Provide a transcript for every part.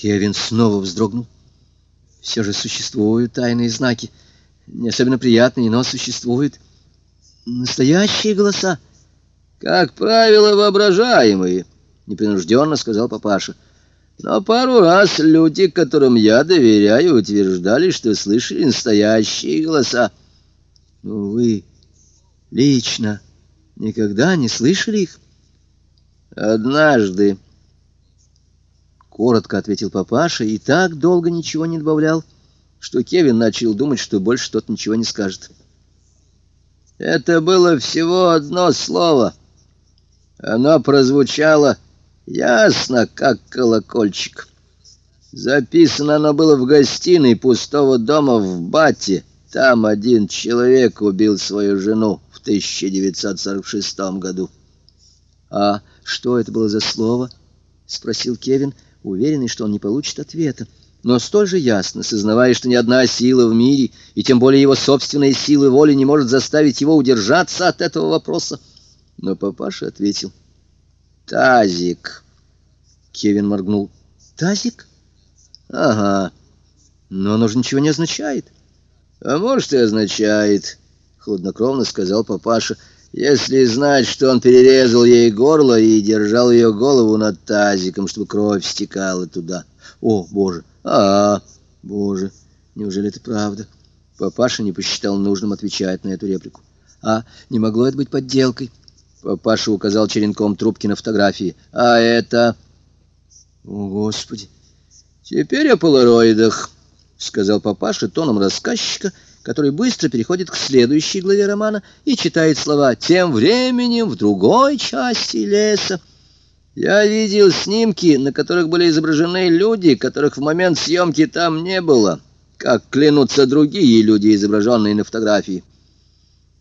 Кевин снова вздрогнул. Все же существуют тайные знаки. Не особенно приятные, но существуют. Настоящие голоса. Как правило, воображаемые, непринужденно сказал папаша. Но пару раз люди, которым я доверяю, утверждали, что слышали настоящие голоса. Ну, вы лично никогда не слышали их? Однажды, коротко ответил папаша и так долго ничего не добавлял, что Кевин начал думать, что больше тот ничего не скажет. Это было всего одно слово. Оно прозвучало ясно, как колокольчик. Записано оно было в гостиной пустого дома в Бате. Там один человек убил свою жену в 1946 году. «А что это было за слово?» — спросил Кевин, уверенный, что он не получит ответа, но столь же ясно, сознавая, что ни одна сила в мире, и тем более его собственная сила воли не может заставить его удержаться от этого вопроса. Но папаша ответил. «Тазик». Кевин моргнул. «Тазик?» «Ага. Но оно же ничего не означает». «А может, и означает», — хладнокровно сказал папаша, «если знать, что он перерезал ей горло и держал ее голову над тазиком, чтобы кровь стекала туда». «О, боже! А, -а боже! Неужели это правда?» Папаша не посчитал нужным отвечать на эту реплику. «А не могло это быть подделкой?» Папаша указал черенком трубки на фотографии. «А это...» «О, Господи!» «Теперь о полароидах». — сказал папаша тоном рассказчика, который быстро переходит к следующей главе романа и читает слова «Тем временем в другой части леса». Я видел снимки, на которых были изображены люди, которых в момент съемки там не было, как клянутся другие люди, изображенные на фотографии.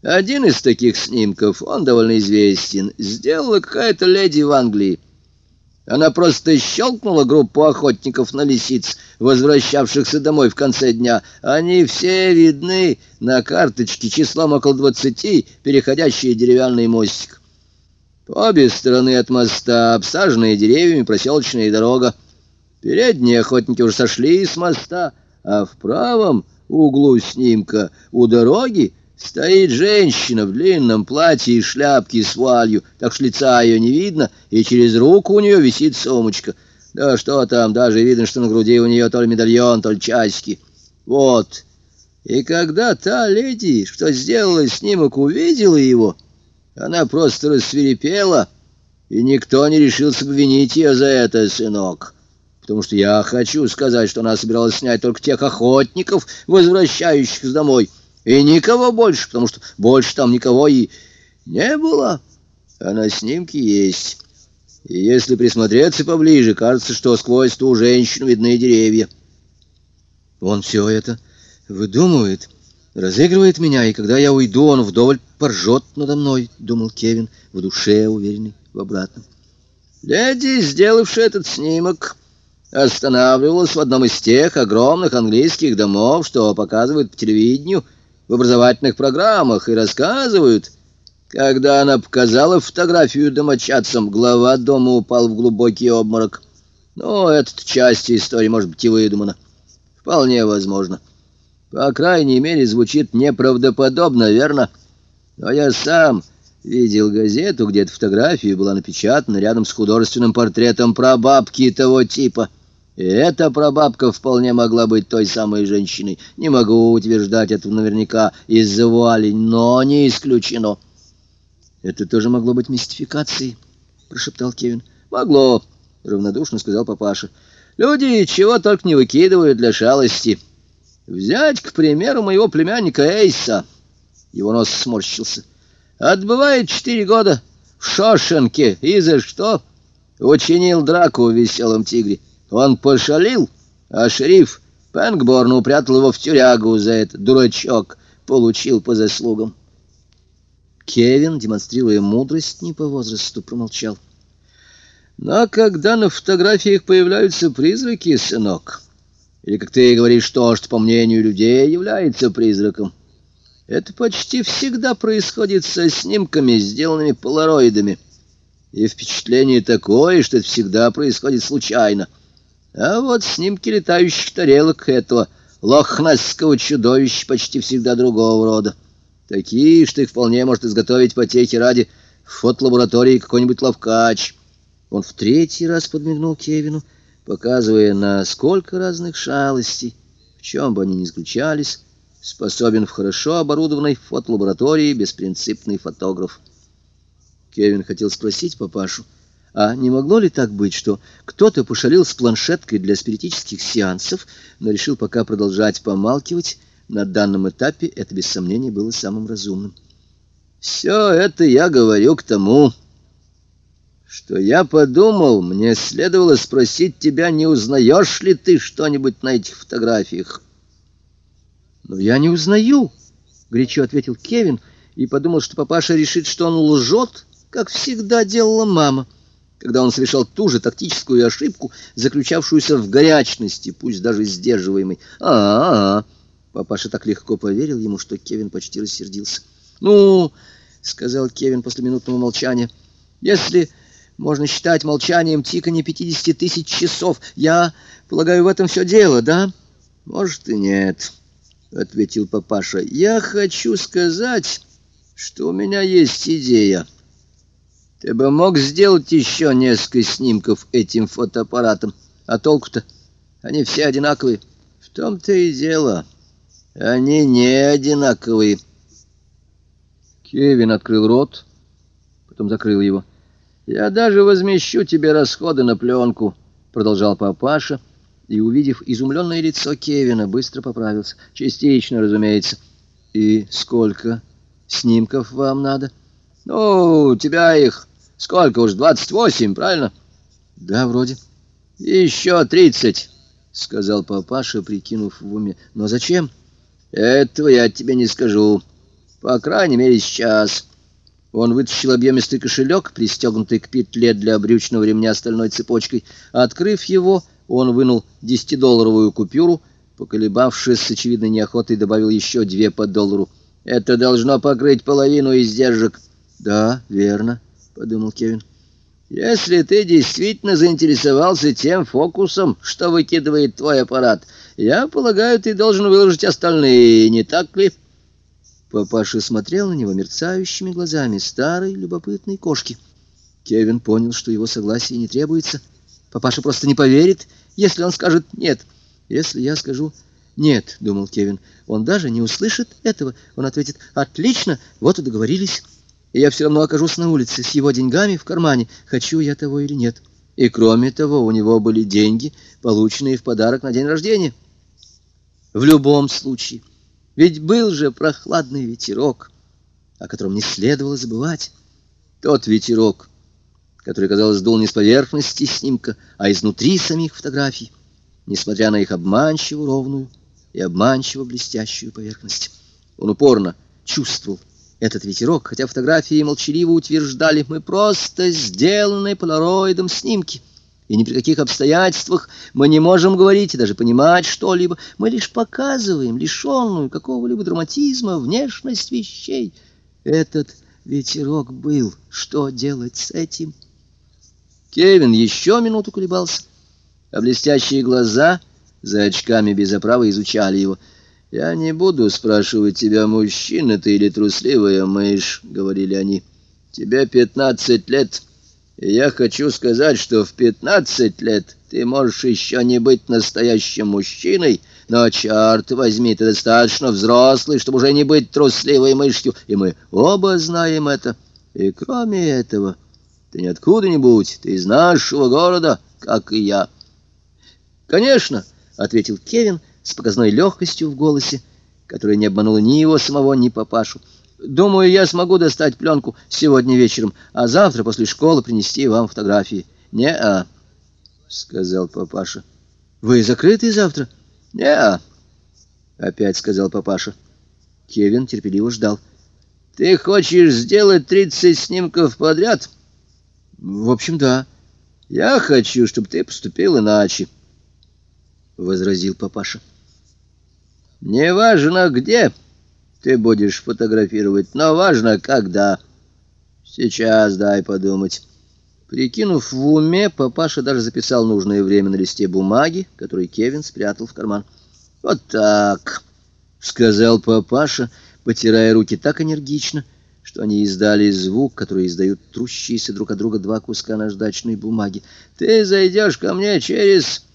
Один из таких снимков, он довольно известен, сделала какая-то леди в Англии. Она просто щелкнула группу охотников на лисиц, возвращавшихся домой в конце дня. Они все видны на карточке числом около двадцати, переходящие деревянный мостик. По обе стороны от моста обсаженная деревьями проселочная дорога. Передние охотники уже сошли с моста, а в правом углу снимка у дороги Стоит женщина в длинном платье и шляпке с вуалью, так что лица ее не видно, и через руку у нее висит сумочка. Да что там, даже видно, что на груди у нее то ли медальон, то ли часики. Вот. И когда та леди, что сделала снимок, увидела его, она просто рассверепела, и никто не решился обвинить ее за это, сынок. Потому что я хочу сказать, что она собиралась снять только тех охотников, возвращающихся домой, — и никого больше, потому что больше там никого и не было. А на снимке есть. И если присмотреться поближе, кажется, что сквозь ту женщину видны деревья. Он все это выдумывает, разыгрывает меня, и когда я уйду, он вдоволь поржет надо мной, — думал Кевин, в душе уверенный в обратном. Леди, сделавшая этот снимок, останавливалась в одном из тех огромных английских домов, что показывают по телевидению, — в образовательных программах и рассказывают. Когда она показала фотографию домочадцам, глава дома упал в глубокий обморок. Но эта часть истории может быть и выдумана. Вполне возможно. По крайней мере, звучит неправдоподобно, верно? Но я сам видел газету, где эта фотография была напечатана рядом с художественным портретом прабабки того типа — и эта прабабка вполне могла быть той самой женщиной. Не могу утверждать это наверняка из-за вуали, но не исключено. Это тоже могло быть мистификацией, прошептал Кевин. Могло, равнодушно сказал папаша. Люди чего только не выкидывают для шалости. Взять, к примеру, моего племянника Эйса. Его нос сморщился. Отбывает четыре года в Шошенке. И за что? Учинил драку в веселом тигре. Он пошалил, а шериф Пэнгборн упрятал его в тюрягу за это. Дурачок получил по заслугам. Кевин, демонстрируя мудрость не по возрасту, промолчал. Но когда на фотографиях появляются призраки, сынок, или, как ты говоришь, то, что, по мнению людей, является призраком, это почти всегда происходит со снимками, сделанными полароидами. И впечатление такое, что это всегда происходит случайно — А вот снимки летающих тарелок этого лохнасского чудовища почти всегда другого рода. Такие, что их вполне может изготовить потехи ради фотолаборатории какой-нибудь ловкач. Он в третий раз подмигнул Кевину, показывая, на сколько разных шалостей, в чем бы они ни заключались, способен в хорошо оборудованной фотолаборатории беспринципный фотограф. Кевин хотел спросить папашу, а не могло ли так быть, что кто-то пошалил с планшеткой для спиритических сеансов, но решил пока продолжать помалкивать? На данном этапе это, без сомнения, было самым разумным. «Все это я говорю к тому, что я подумал, мне следовало спросить тебя, не узнаешь ли ты что-нибудь на этих фотографиях?» «Но я не узнаю», — горячо ответил Кевин и подумал, что папаша решит, что он лжет, как всегда делала мама когда он совершал ту же тактическую ошибку, заключавшуюся в горячности, пусть даже сдерживаемой. А-а-а! Папаша так легко поверил ему, что Кевин почти рассердился. «Ну, — сказал Кевин после минутного молчания, — если можно считать молчанием тиканье пятидесяти тысяч часов, я полагаю, в этом все дело, да?» «Может и нет», — ответил папаша. «Я хочу сказать, что у меня есть идея». Ты бы мог сделать еще несколько снимков этим фотоаппаратом. А толку-то? Они все одинаковые. В том-то и дело. Они не одинаковые. Кевин открыл рот, потом закрыл его. «Я даже возмещу тебе расходы на пленку», — продолжал папаша, и, увидев изумленное лицо Кевина, быстро поправился. «Частично, разумеется». «И сколько снимков вам надо?» «Ну, у тебя их Сколько уж, двадцать восемь, правильно? Да, вроде. Еще тридцать, сказал папаша, прикинув в уме. Но зачем? Этого я тебе не скажу. По крайней мере, сейчас. Он вытащил объемистый кошелек, пристегнутый к петле для брючного ремня стальной цепочкой. Открыв его, он вынул десятидолларовую купюру, поколебавшись с очевидной неохотой, добавил еще две по доллару. Это должно покрыть половину издержек. Да, верно подумал Кевин. Если ты действительно заинтересовался тем фокусом, что выкидывает твой аппарат, я полагаю, ты должен выложить остальные, не так ли? Папаша смотрел на него мерцающими глазами старой любопытной кошки. Кевин понял, что его согласие не требуется. Папаша просто не поверит, если он скажет «нет». Если я скажу «нет», — думал Кевин, — он даже не услышит этого. Он ответит «отлично, вот и договорились» и я все равно окажусь на улице с его деньгами в кармане, хочу я того или нет. И кроме того, у него были деньги, полученные в подарок на день рождения. В любом случае, ведь был же прохладный ветерок, о котором не следовало забывать. Тот ветерок, который, казалось, дул не с поверхности снимка, а изнутри самих фотографий, несмотря на их обманчиво ровную и обманчиво блестящую поверхность. Он упорно чувствовал, этот ветерок, хотя фотографии молчаливо утверждали, мы просто сделаны полароидом снимки. И ни при каких обстоятельствах мы не можем говорить и даже понимать что-либо. Мы лишь показываем лишенную какого-либо драматизма внешность вещей. Этот ветерок был. Что делать с этим? Кевин еще минуту колебался, а блестящие глаза за очками без оправы изучали его — «Я не буду спрашивать тебя, мужчина ты или трусливая мышь», — говорили они. «Тебе пятнадцать лет, и я хочу сказать, что в пятнадцать лет ты можешь еще не быть настоящим мужчиной, но, черт возьми, ты достаточно взрослый, чтобы уже не быть трусливой мышью, и мы оба знаем это. И кроме этого, ты не откуда-нибудь, ты из нашего города, как и я». «Конечно», — ответил Кевин, — с показной легкостью в голосе, которая не обманула ни его самого, ни папашу. «Думаю, я смогу достать пленку сегодня вечером, а завтра после школы принести вам фотографии». «Не-а», — сказал папаша. «Вы закрыты завтра?» «Не-а», — опять сказал папаша. Кевин терпеливо ждал. «Ты хочешь сделать тридцать снимков подряд?» «В общем, да. Я хочу, чтобы ты поступил иначе», — возразил папаша. Не важно где ты будешь фотографировать, но важно когда. Сейчас дай подумать. Прикинув в уме, папаша даже записал нужное время на листе бумаги, который Кевин спрятал в карман. «Вот так», — сказал папаша, потирая руки так энергично, что они издали звук, который издают трущиеся друг от друга два куска наждачной бумаги. «Ты зайдешь ко мне через...»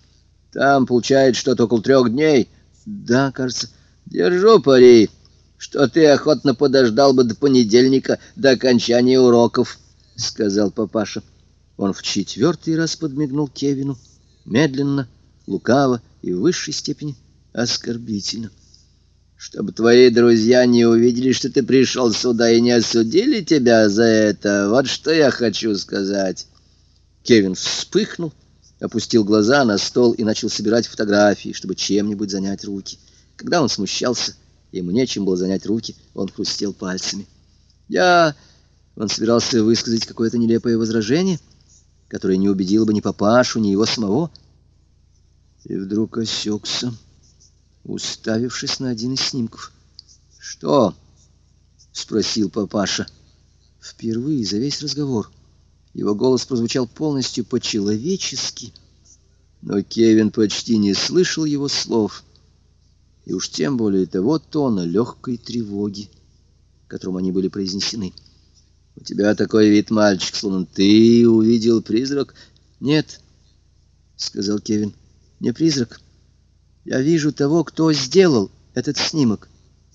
«Там, получается, что-то около трех дней». «Да, кажется». «Держу пари, что ты охотно подождал бы до понедельника, до окончания уроков», — сказал папаша. Он в четвертый раз подмигнул Кевину, медленно, лукаво и в высшей степени оскорбительно. «Чтобы твои друзья не увидели, что ты пришел сюда и не осудили тебя за это, вот что я хочу сказать». Кевин вспыхнул, опустил глаза на стол и начал собирать фотографии, чтобы чем-нибудь занять руки. Когда он смущался, ему нечем было занять руки, он хрустел пальцами. «Я...» Он собирался высказать какое-то нелепое возражение, которое не убедило бы ни папашу, ни его самого. И вдруг осекся, уставившись на один из снимков. «Что?» — спросил папаша. Впервые за весь разговор его голос прозвучал полностью по-человечески, но Кевин почти не слышал его слов — и уж тем более того тона легкой тревоги, которым они были произнесены. «У тебя такой вид, мальчик, словно ты увидел призрак». «Нет», — сказал Кевин, — «не призрак. Я вижу того, кто сделал этот снимок,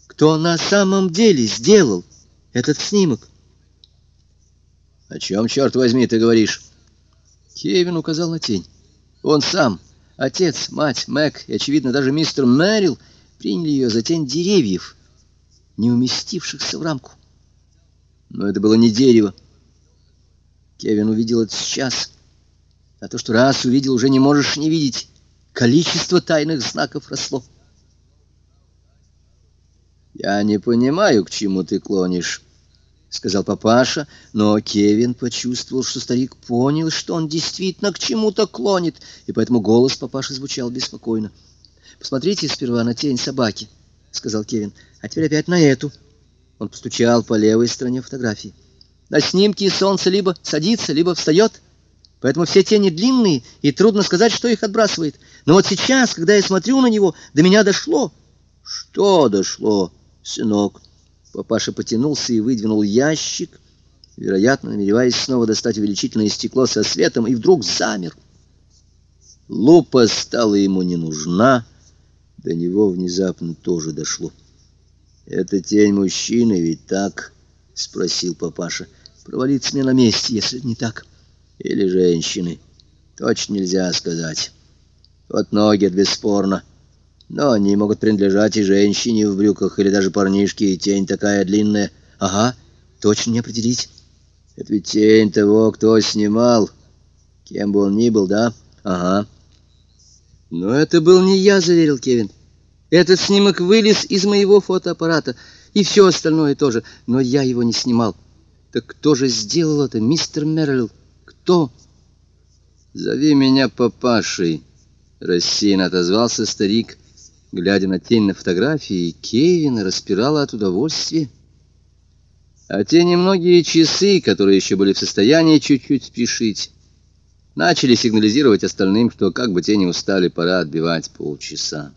кто на самом деле сделал этот снимок». «О чем, черт возьми, ты говоришь?» Кевин указал на тень. Он сам, отец, мать, Мэг и, очевидно, даже мистер Мэрил — приняли ее за тень деревьев, не уместившихся в рамку. Но это было не дерево. Кевин увидел это сейчас. А то, что раз увидел, уже не можешь не видеть. Количество тайных знаков росло. «Я не понимаю, к чему ты клонишь», — сказал папаша, но Кевин почувствовал, что старик понял, что он действительно к чему-то клонит, и поэтому голос папаши звучал беспокойно. «Посмотрите сперва на тень собаки», — сказал Кевин. «А теперь опять на эту». Он постучал по левой стороне фотографии. «На снимке солнце либо садится, либо встает, поэтому все тени длинные, и трудно сказать, что их отбрасывает. Но вот сейчас, когда я смотрю на него, до меня дошло». «Что дошло, сынок?» Папаша потянулся и выдвинул ящик, вероятно, намереваясь снова достать увеличительное стекло со светом, и вдруг замер. Лупа стала ему не нужна, — до него внезапно тоже дошло. «Это тень мужчины, ведь так?» — спросил папаша. «Провалиться мне на месте, если не так. Или женщины. Точно нельзя сказать. Вот ноги, бесспорно. Но они могут принадлежать и женщине в брюках, или даже парнишке, и тень такая длинная. Ага, точно не определить. Это ведь тень того, кто снимал. Кем бы он ни был, да? Ага». «Но это был не я», — заверил Кевин. «Этот снимок вылез из моего фотоаппарата, и все остальное тоже, но я его не снимал. Так кто же сделал это, мистер Меррилл? Кто?» «Зови меня папашей», — рассеянно отозвался старик, глядя на тень на фотографии, Кевина распирала от удовольствия. А те немногие часы, которые еще были в состоянии чуть-чуть спешить, начали сигнализировать остальным, что как бы те не устали, пора отбивать полчаса.